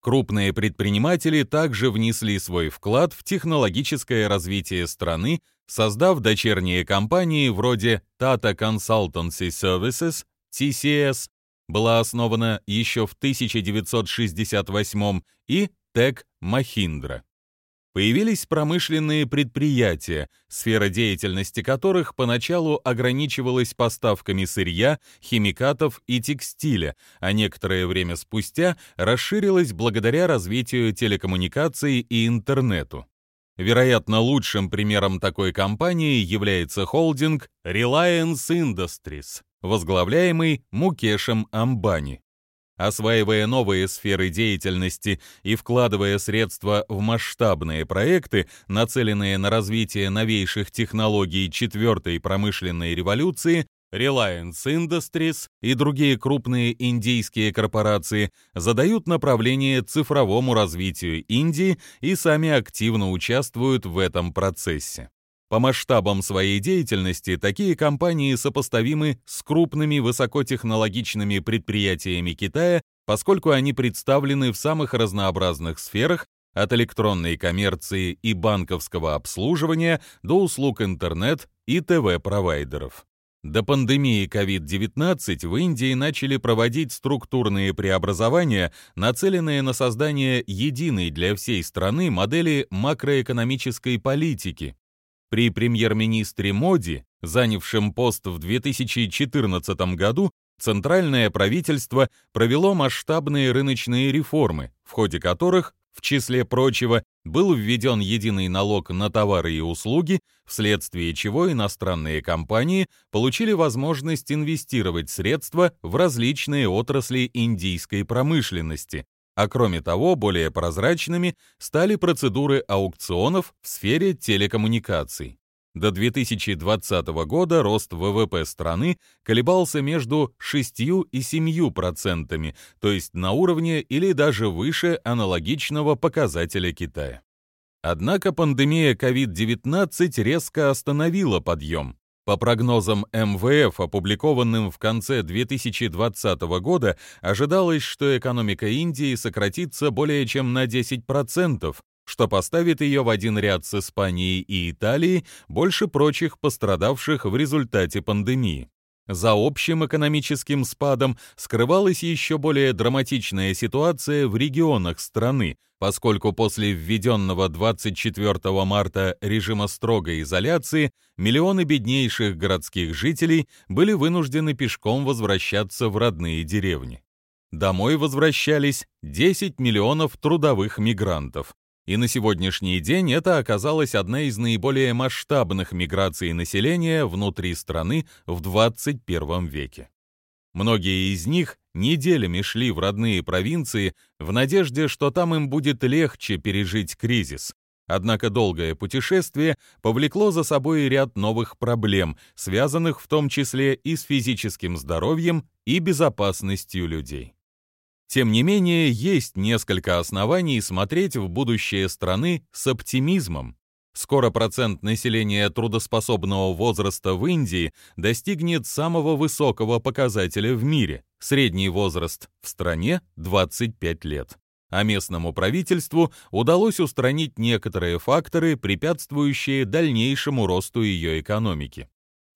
Крупные предприниматели также внесли свой вклад в технологическое развитие страны, создав дочерние компании вроде Tata Consultancy Services, TCS, была основана еще в 1968 и Tech Mahindra. Появились промышленные предприятия, сфера деятельности которых поначалу ограничивалась поставками сырья, химикатов и текстиля, а некоторое время спустя расширилась благодаря развитию телекоммуникаций и интернету. Вероятно, лучшим примером такой компании является холдинг Reliance Industries, возглавляемый Мукешем Амбани осваивая новые сферы деятельности и вкладывая средства в масштабные проекты, нацеленные на развитие новейших технологий четвертой промышленной революции, Reliance Industries и другие крупные индийские корпорации задают направление цифровому развитию Индии и сами активно участвуют в этом процессе. По масштабам своей деятельности такие компании сопоставимы с крупными высокотехнологичными предприятиями Китая, поскольку они представлены в самых разнообразных сферах, от электронной коммерции и банковского обслуживания до услуг интернет и ТВ-провайдеров. До пандемии COVID-19 в Индии начали проводить структурные преобразования, нацеленные на создание единой для всей страны модели макроэкономической политики, при премьер-министре Моди, занявшем пост в 2014 году, Центральное правительство провело масштабные рыночные реформы, в ходе которых, в числе прочего, был введен единый налог на товары и услуги, вследствие чего иностранные компании получили возможность инвестировать средства в различные отрасли индийской промышленности, а кроме того, более прозрачными стали процедуры аукционов в сфере телекоммуникаций. До 2020 года рост ВВП страны колебался между 6 и 7 процентами, то есть на уровне или даже выше аналогичного показателя Китая. Однако пандемия COVID-19 резко остановила подъем. По прогнозам МВФ, опубликованным в конце 2020 года, ожидалось, что экономика Индии сократится более чем на 10%, что поставит ее в один ряд с Испанией и Италией, больше прочих пострадавших в результате пандемии. За общим экономическим спадом скрывалась еще более драматичная ситуация в регионах страны, поскольку после введенного 24 марта режима строгой изоляции миллионы беднейших городских жителей были вынуждены пешком возвращаться в родные деревни. Домой возвращались 10 миллионов трудовых мигрантов, и на сегодняшний день это оказалась одна из наиболее масштабных миграций населения внутри страны в 21 веке. Многие из них неделями шли в родные провинции в надежде, что там им будет легче пережить кризис. Однако долгое путешествие повлекло за собой ряд новых проблем, связанных в том числе и с физическим здоровьем и безопасностью людей. Тем не менее, есть несколько оснований смотреть в будущее страны с оптимизмом. Скоро процент населения трудоспособного возраста в Индии достигнет самого высокого показателя в мире. Средний возраст в стране 25 лет. А местному правительству удалось устранить некоторые факторы, препятствующие дальнейшему росту ее экономики.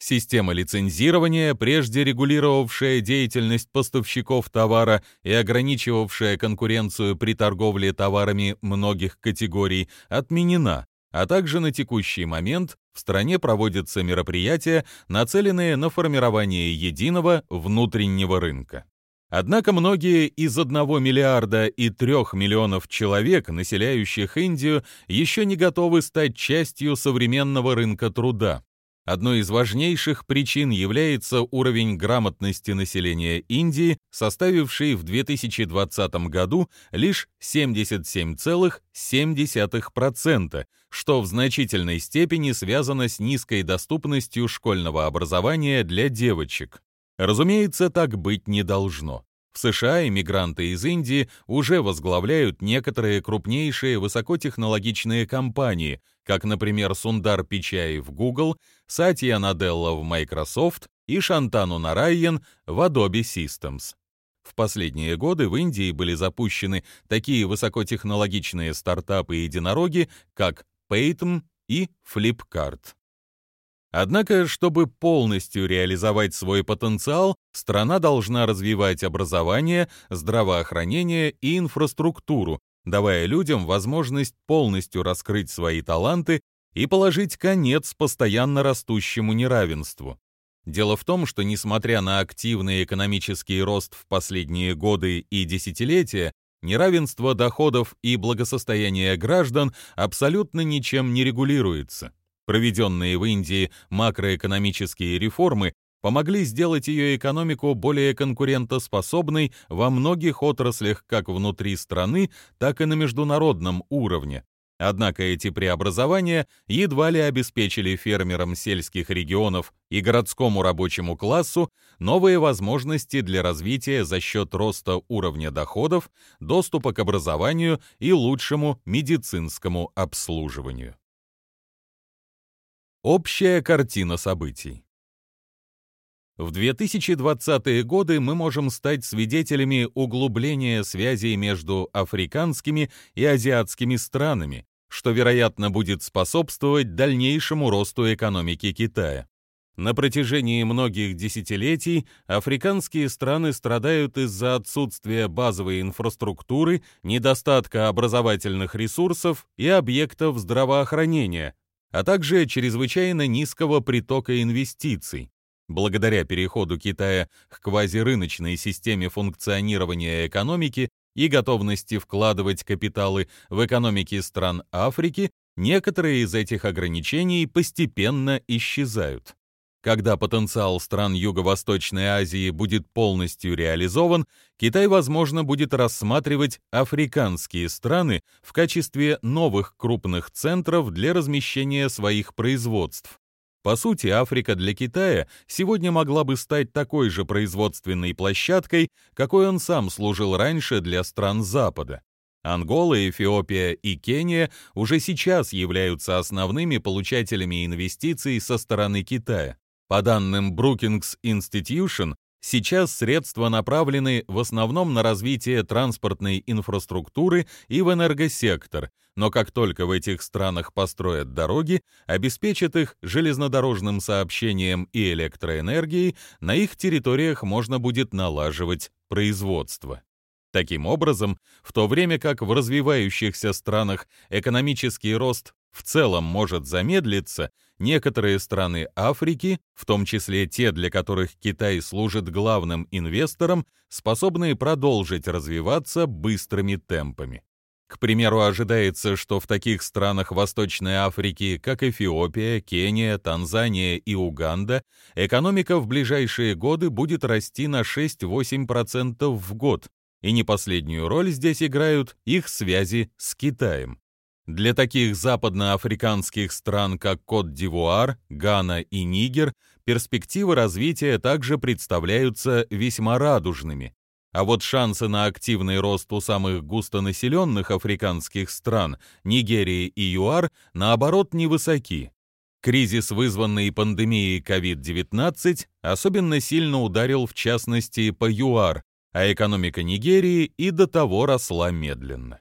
Система лицензирования, прежде регулировавшая деятельность поставщиков товара и ограничивавшая конкуренцию при торговле товарами многих категорий, отменена, а также на текущий момент в стране проводятся мероприятия, нацеленные на формирование единого внутреннего рынка. Однако многие из 1 миллиарда и 3 миллионов человек, населяющих Индию, еще не готовы стать частью современного рынка труда. Одной из важнейших причин является уровень грамотности населения Индии, составивший в 2020 году лишь 77,7%, что в значительной степени связано с низкой доступностью школьного образования для девочек. Разумеется, так быть не должно. В США иммигранты из Индии уже возглавляют некоторые крупнейшие высокотехнологичные компании, как, например, Сундар Пичай в Google, Сатья Наделла в Microsoft и Шантану Нарайен в Adobe Systems. В последние годы в Индии были запущены такие высокотехнологичные стартапы-единороги, как Paytm и Flipkart. Однако, чтобы полностью реализовать свой потенциал, страна должна развивать образование, здравоохранение и инфраструктуру, давая людям возможность полностью раскрыть свои таланты и положить конец постоянно растущему неравенству. Дело в том, что несмотря на активный экономический рост в последние годы и десятилетия, неравенство доходов и благосостояние граждан абсолютно ничем не регулируется. Проведенные в Индии макроэкономические реформы помогли сделать ее экономику более конкурентоспособной во многих отраслях как внутри страны, так и на международном уровне. Однако эти преобразования едва ли обеспечили фермерам сельских регионов и городскому рабочему классу новые возможности для развития за счет роста уровня доходов, доступа к образованию и лучшему медицинскому обслуживанию. Общая картина событий. В 2020-е годы мы можем стать свидетелями углубления связей между африканскими и азиатскими странами, что, вероятно, будет способствовать дальнейшему росту экономики Китая. На протяжении многих десятилетий африканские страны страдают из-за отсутствия базовой инфраструктуры, недостатка образовательных ресурсов и объектов здравоохранения, а также чрезвычайно низкого притока инвестиций. Благодаря переходу Китая к квазирыночной системе функционирования экономики и готовности вкладывать капиталы в экономики стран Африки, некоторые из этих ограничений постепенно исчезают. Когда потенциал стран Юго-Восточной Азии будет полностью реализован, Китай, возможно, будет рассматривать африканские страны в качестве новых крупных центров для размещения своих производств. По сути, Африка для Китая сегодня могла бы стать такой же производственной площадкой, какой он сам служил раньше для стран Запада. Ангола, Эфиопия и Кения уже сейчас являются основными получателями инвестиций со стороны Китая. По данным Brookings Institution, сейчас средства направлены в основном на развитие транспортной инфраструктуры и в энергосектор, но как только в этих странах построят дороги, обеспечат их железнодорожным сообщением и электроэнергией, на их территориях можно будет налаживать производство. Таким образом, в то время как в развивающихся странах экономический рост в целом может замедлиться, некоторые страны Африки, в том числе те, для которых Китай служит главным инвестором, способны продолжить развиваться быстрыми темпами. К примеру, ожидается, что в таких странах Восточной Африки, как Эфиопия, Кения, Танзания и Уганда, экономика в ближайшие годы будет расти на 6-8% в год, и не последнюю роль здесь играют их связи с Китаем. Для таких западноафриканских стран, как Кот-д'Ивуар, Гана и Нигер, перспективы развития также представляются весьма радужными. А вот шансы на активный рост у самых густонаселенных африканских стран, Нигерии и ЮАР, наоборот, невысоки. Кризис, вызванный пандемией COVID-19, особенно сильно ударил в частности по ЮАР, а экономика Нигерии и до того росла медленно.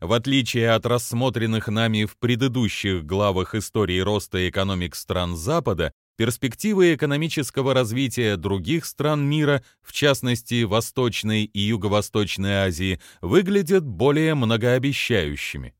В отличие от рассмотренных нами в предыдущих главах истории роста экономик стран Запада, перспективы экономического развития других стран мира, в частности Восточной и Юго-Восточной Азии, выглядят более многообещающими.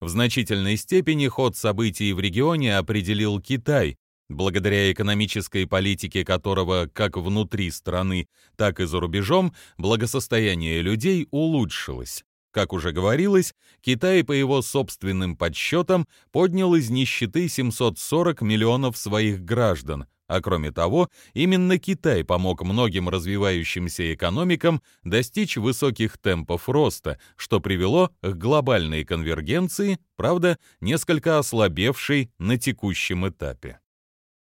В значительной степени ход событий в регионе определил Китай, благодаря экономической политике которого как внутри страны, так и за рубежом благосостояние людей улучшилось. Как уже говорилось, Китай, по его собственным подсчетам, поднял из нищеты 740 миллионов своих граждан, а кроме того, именно Китай помог многим развивающимся экономикам достичь высоких темпов роста, что привело к глобальной конвергенции, правда, несколько ослабевшей на текущем этапе.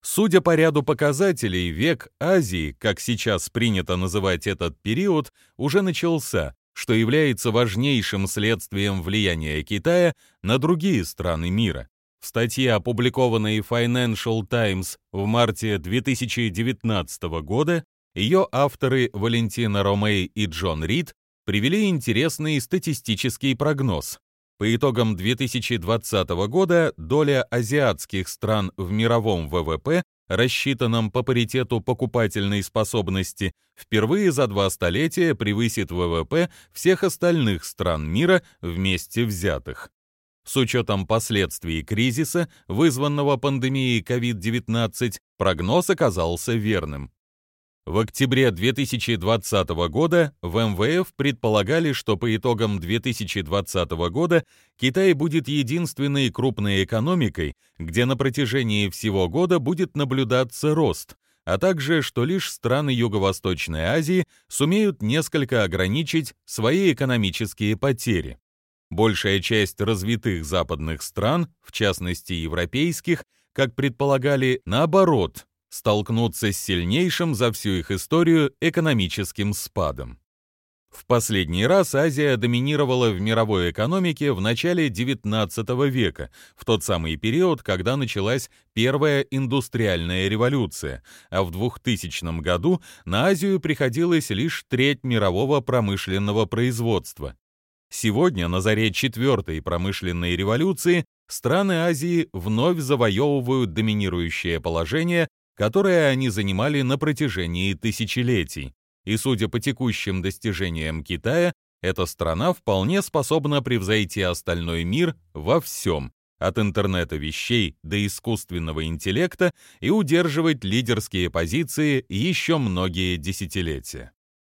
Судя по ряду показателей, век Азии, как сейчас принято называть этот период, уже начался, что является важнейшим следствием влияния Китая на другие страны мира. В статье, опубликованной Financial Times в марте 2019 года, ее авторы Валентина Ромей и Джон Рид привели интересный статистический прогноз. По итогам 2020 года доля азиатских стран в мировом ВВП, рассчитанном по паритету покупательной способности, впервые за два столетия превысит ВВП всех остальных стран мира вместе взятых. С учетом последствий кризиса, вызванного пандемией COVID-19, прогноз оказался верным. В октябре 2020 года в МВФ предполагали, что по итогам 2020 года Китай будет единственной крупной экономикой, где на протяжении всего года будет наблюдаться рост, а также что лишь страны Юго-Восточной Азии сумеют несколько ограничить свои экономические потери. Большая часть развитых западных стран, в частности европейских, как предполагали, наоборот, столкнутся с сильнейшим за всю их историю экономическим спадом. В последний раз Азия доминировала в мировой экономике в начале XIX века, в тот самый период, когда началась первая индустриальная революция, а в 2000 году на Азию приходилось лишь треть мирового промышленного производства. Сегодня, на заре четвертой промышленной революции, страны Азии вновь завоевывают доминирующее положение, которое они занимали на протяжении тысячелетий. И судя по текущим достижениям Китая, эта страна вполне способна превзойти остальной мир во всем, от интернета вещей до искусственного интеллекта и удерживать лидерские позиции еще многие десятилетия.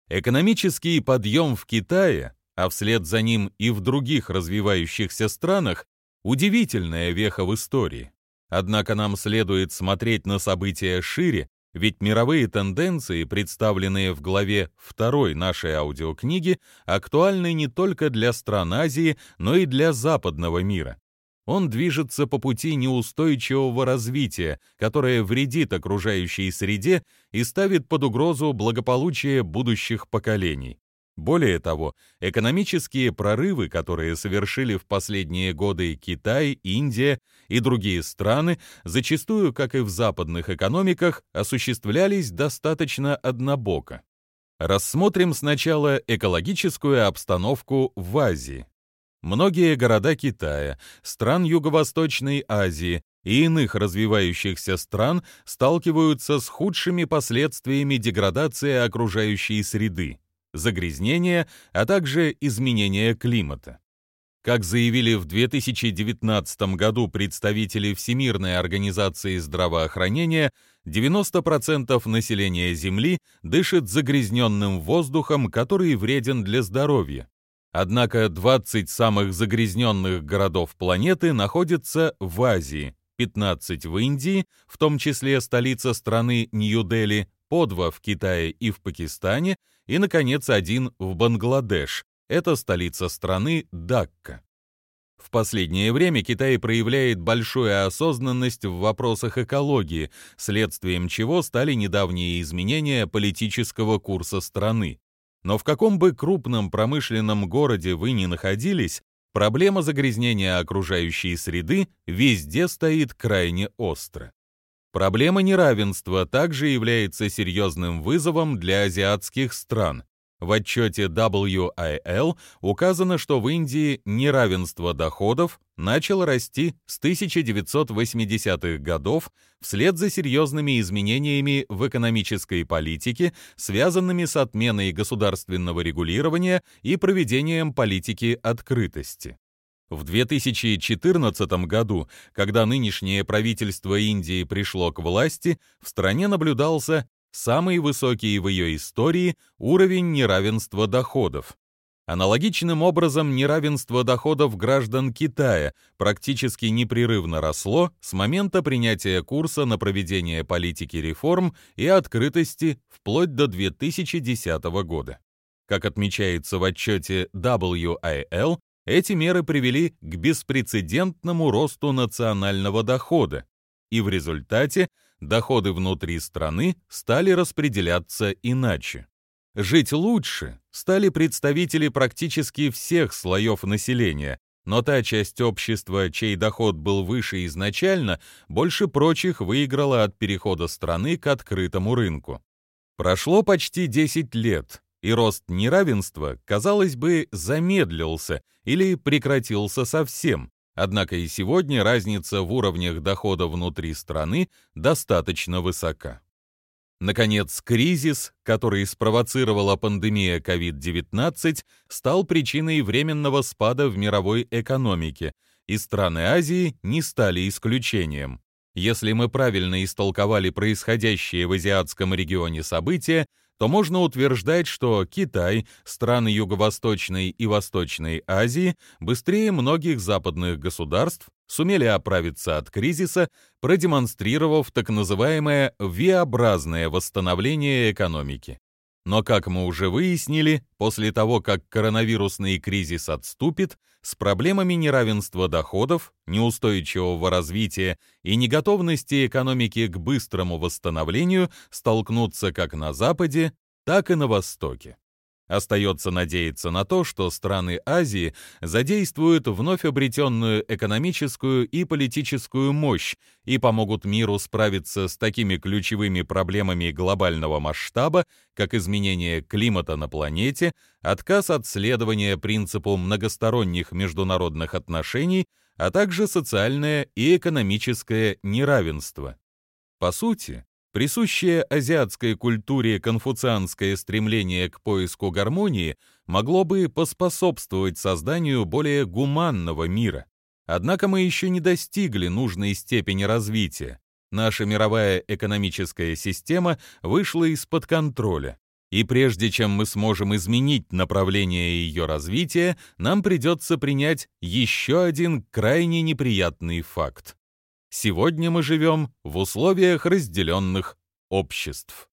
Экономический подъем в Китае а вслед за ним и в других развивающихся странах, удивительная веха в истории. Однако нам следует смотреть на события шире, ведь мировые тенденции, представленные в главе второй нашей аудиокниги, актуальны не только для стран Азии, но и для западного мира. Он движется по пути неустойчивого развития, которое вредит окружающей среде и ставит под угрозу благополучие будущих поколений. Более того, экономические прорывы, которые совершили в последние годы Китай, Индия и другие страны, зачастую, как и в западных экономиках, осуществлялись достаточно однобоко. Рассмотрим сначала экологическую обстановку в Азии. Многие города Китая, стран Юго-Восточной Азии и иных развивающихся стран сталкиваются с худшими последствиями деградации окружающей среды загрязнения, а также изменения климата. Как заявили в 2019 году представители Всемирной организации здравоохранения, 90% населения Земли дышит загрязненным воздухом, который вреден для здоровья. Однако 20 самых загрязненных городов планеты находятся в Азии, 15 в Индии, в том числе столица страны Нью-Дели, по два в Китае и в Пакистане, и, наконец, один в Бангладеш. Это столица страны Дакка. В последнее время Китай проявляет большую осознанность в вопросах экологии, следствием чего стали недавние изменения политического курса страны. Но в каком бы крупном промышленном городе вы ни находились, проблема загрязнения окружающей среды везде стоит крайне остро. Проблема неравенства также является серьезным вызовом для азиатских стран. В отчете WIL указано, что в Индии неравенство доходов начало расти с 1980-х годов вслед за серьезными изменениями в экономической политике, связанными с отменой государственного регулирования и проведением политики открытости. В 2014 году, когда нынешнее правительство Индии пришло к власти, в стране наблюдался самый высокий в ее истории уровень неравенства доходов. Аналогичным образом неравенство доходов граждан Китая практически непрерывно росло с момента принятия курса на проведение политики реформ и открытости вплоть до 2010 года. Как отмечается в отчете WIL, эти меры привели к беспрецедентному росту национального дохода, и в результате доходы внутри страны стали распределяться иначе. Жить лучше стали представители практически всех слоев населения, но та часть общества, чей доход был выше изначально, больше прочих выиграла от перехода страны к открытому рынку. Прошло почти 10 лет, и рост неравенства, казалось бы, замедлился или прекратился совсем, однако и сегодня разница в уровнях дохода внутри страны достаточно высока. Наконец, кризис, который спровоцировала пандемия COVID-19, стал причиной временного спада в мировой экономике, и страны Азии не стали исключением. Если мы правильно истолковали происходящее в азиатском регионе события, то можно утверждать, что Китай, страны Юго-Восточной и Восточной Азии быстрее многих западных государств сумели оправиться от кризиса, продемонстрировав так называемое V-образное восстановление экономики. Но, как мы уже выяснили, после того, как коронавирусный кризис отступит, с проблемами неравенства доходов, неустойчивого развития и неготовности экономики к быстрому восстановлению столкнутся как на Западе, так и на Востоке. Остается надеяться на то, что страны Азии задействуют вновь обретенную экономическую и политическую мощь и помогут миру справиться с такими ключевыми проблемами глобального масштаба, как изменение климата на планете, отказ от следования принципу многосторонних международных отношений, а также социальное и экономическое неравенство. По сути, Присущее азиатской культуре конфуцианское стремление к поиску гармонии могло бы поспособствовать созданию более гуманного мира. Однако мы еще не достигли нужной степени развития. Наша мировая экономическая система вышла из-под контроля. И прежде чем мы сможем изменить направление ее развития, нам придется принять еще один крайне неприятный факт. Сегодня мы живем в условиях разделенных обществ.